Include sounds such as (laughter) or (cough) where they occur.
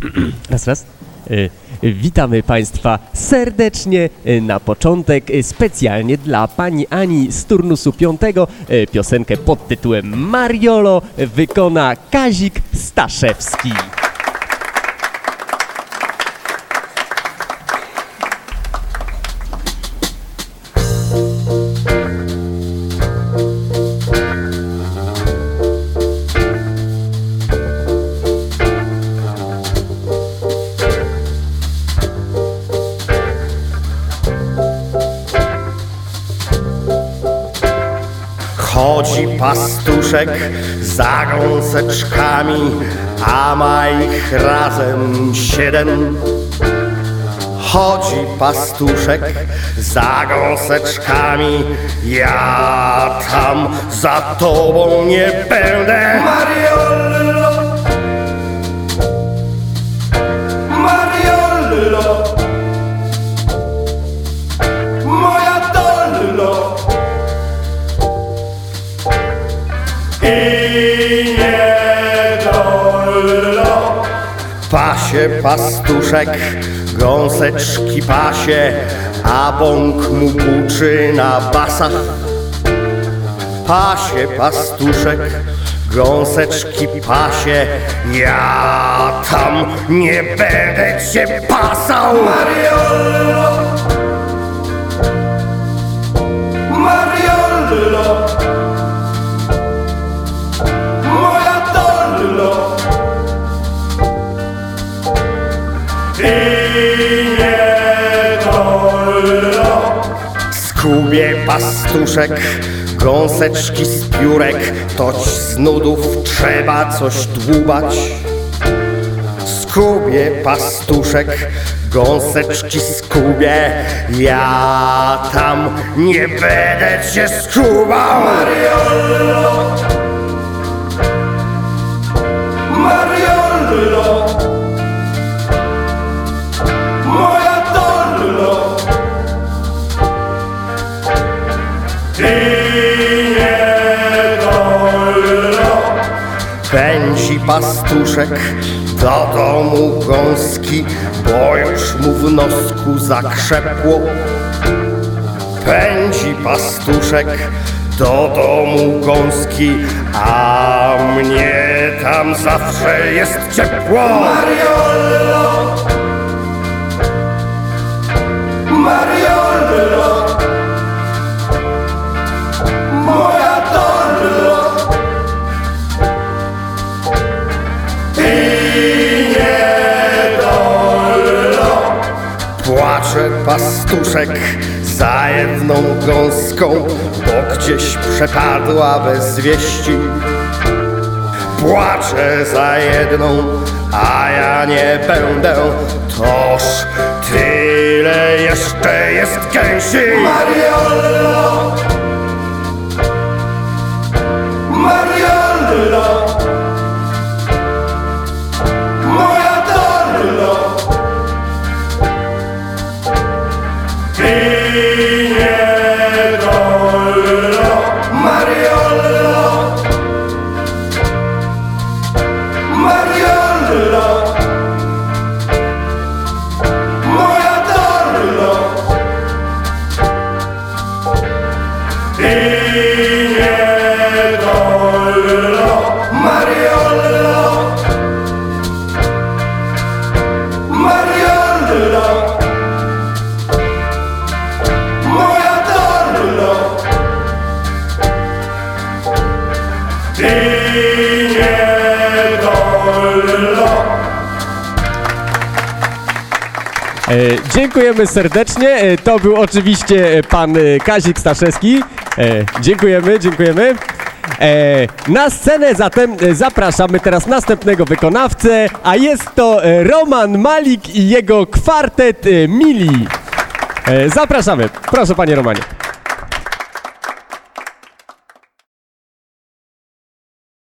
(clears throat) Raz, raz. E, Witamy Państwa serdecznie e, na początek specjalnie dla Pani Ani z turnusu piątego. E, Piosenkę pod tytułem Mariolo wykona Kazik Staszewski. Chodzi pastuszek za gąseczkami, a ma ich razem siedem. Chodzi pastuszek za gąseczkami, ja tam za tobą nie będę. Mariollo, i nie dolno. Pasie pastuszek, gąseczki pasie, a bąk mu buczy na basach. Pasie pastuszek, gąseczki pasie, ja tam nie będę cię pasał. Mariollo, Mariollo. Nie dolno. Skubie pastuszek, gąseczki z piórek, toć z nudów trzeba coś dłubać. Skubie pastuszek, gąseczki skubie, ja tam nie będę cię skubał. Mariollo. Mariollo Pędzi pastuszek do domu gąski Bo już mu w nosku zakrzepło Pędzi pastuszek do domu gąski, a mnie tam zawsze jest ciepło. Płacze pastuszek za jedną gąską, bo gdzieś przepadła bez wieści. Płaczę za jedną, a ja nie będę, toż tyle jeszcze jest gęsi. I nie Dziękujemy serdecznie. E, To był oczywiście e, pan e, Kazik Staszewski. E, Dziękujemy, dziękujemy. E, Na scenę zatem e, zapraszamy teraz następnego wykonawcę, a jest to e, Roman Malik i jego kwartet e, Mili. E, Zapraszamy. Proszę panie Romanie.